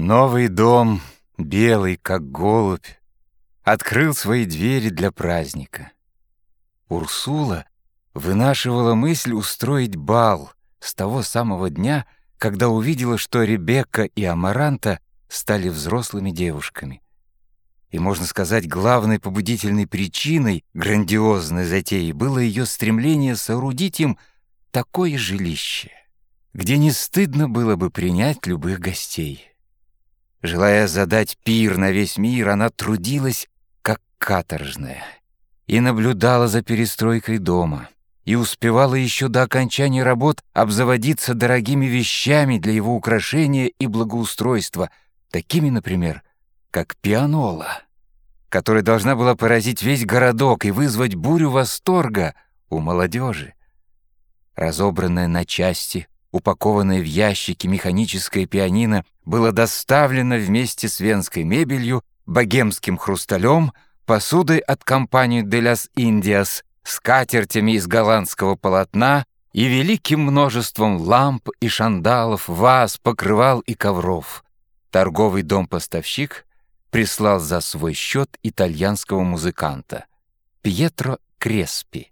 Новый дом, белый, как голубь, открыл свои двери для праздника. Урсула вынашивала мысль устроить бал с того самого дня, когда увидела, что Ребекка и Амаранта стали взрослыми девушками. И, можно сказать, главной побудительной причиной грандиозной затеи было ее стремление соорудить им такое жилище, где не стыдно было бы принять любых гостей. Желая задать пир на весь мир, она трудилась, как каторжная, и наблюдала за перестройкой дома, и успевала еще до окончания работ обзаводиться дорогими вещами для его украшения и благоустройства, такими, например, как пианола, которая должна была поразить весь городок и вызвать бурю восторга у молодежи. Разобранная на части — упакованное в ящики механическое пианино было доставлено вместе с венской мебелью, богемским хрусталем, посудой от компании «De las Indias», скатертями из голландского полотна и великим множеством ламп и шандалов, ваз, покрывал и ковров. Торговый дом-поставщик прислал за свой счет итальянского музыканта Пьетро Креспи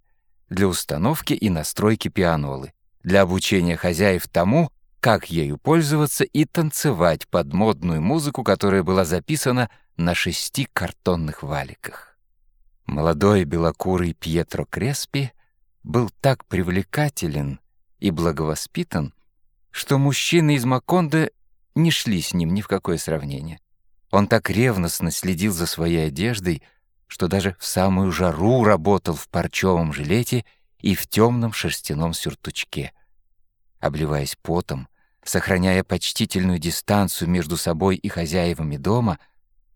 для установки и настройки пианолы для обучения хозяев тому, как ею пользоваться и танцевать под модную музыку, которая была записана на шести картонных валиках. Молодой белокурый Пьетро Креспи был так привлекателен и благовоспитан, что мужчины из Макондо не шли с ним ни в какое сравнение. Он так ревностно следил за своей одеждой, что даже в самую жару работал в парчевом жилете и в темном шерстяном сюртучке. Обливаясь потом, сохраняя почтительную дистанцию между собой и хозяевами дома,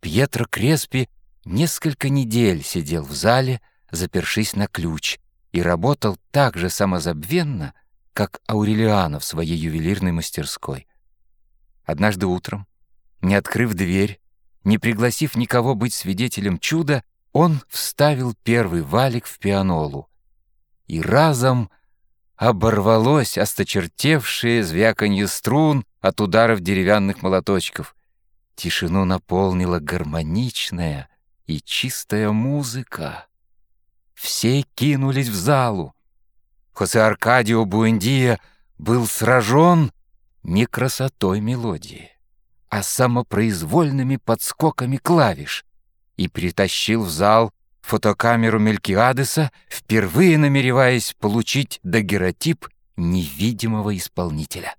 Пьетро Креспи несколько недель сидел в зале, запершись на ключ, и работал так же самозабвенно, как Аурелиано в своей ювелирной мастерской. Однажды утром, не открыв дверь, не пригласив никого быть свидетелем чуда, он вставил первый валик в пианолу. И разом оборвалось осточертевшее звяканье струн от ударов деревянных молоточков. Тишину наполнила гармоничная и чистая музыка. Все кинулись в залу. Хосе Аркадио Буэндия был сражен не красотой мелодии, а самопроизвольными подскоками клавиш и притащил в зал фотокамеру Мелькиадеса, впервые намереваясь получить дагеротип невидимого исполнителя.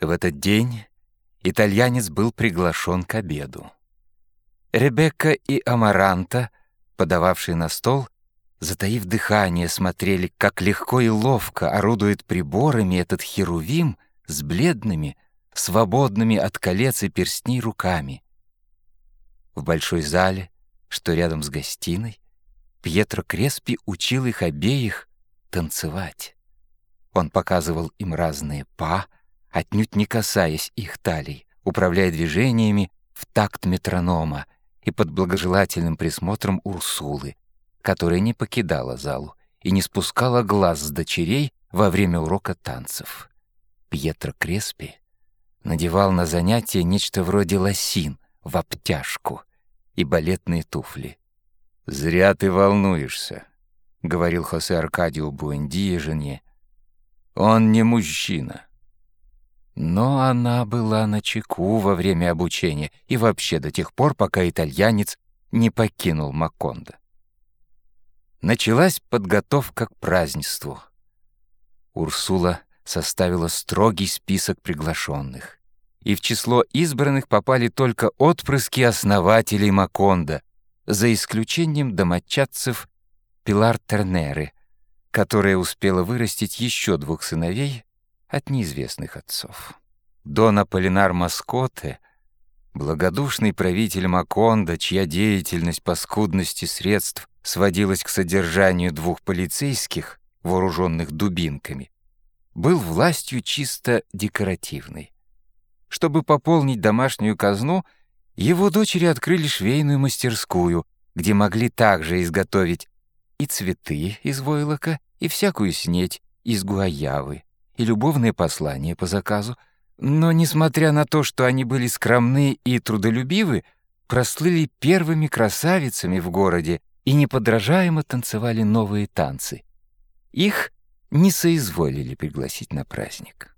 В этот день итальянец был приглашен к обеду. Ребекка и Амаранта, подававшие на стол, затаив дыхание, смотрели, как легко и ловко орудует приборами этот херувим с бледными, свободными от колец и перстней руками. В большой зале, что рядом с гостиной, Пьетро Креспи учил их обеих танцевать. Он показывал им разные па, отнюдь не касаясь их талий, управляя движениями в такт метронома и под благожелательным присмотром Урсулы, которая не покидала залу и не спускала глаз с дочерей во время урока танцев. Пьетро Креспи надевал на занятия нечто вроде лосин в обтяжку и балетные туфли. «Зря ты волнуешься», — говорил Хосе Аркадио Буэндия жене. «Он не мужчина». Но она была на чеку во время обучения и вообще до тех пор, пока итальянец не покинул Макондо. Началась подготовка к празднеству. Урсула составила строгий список приглашенных, и в число избранных попали только отпрыски основателей Макондо, за исключением домочадцев Пилар Тернеры, которая успела вырастить еще двух сыновей от неизвестных отцов. Дон Аполлинар Маскоте, благодушный правитель Маконда, чья деятельность по скудности средств сводилась к содержанию двух полицейских, вооруженных дубинками, был властью чисто декоративной. Чтобы пополнить домашнюю казну — его дочери открыли швейную мастерскую, где могли также изготовить и цветы из войлока, и всякую снеть из гуаявы, и любовные послания по заказу, но, несмотря на то, что они были скромны и трудолюбивы, прослыли первыми красавицами в городе и неподражаемо танцевали новые танцы. Их не соизволили пригласить на праздник.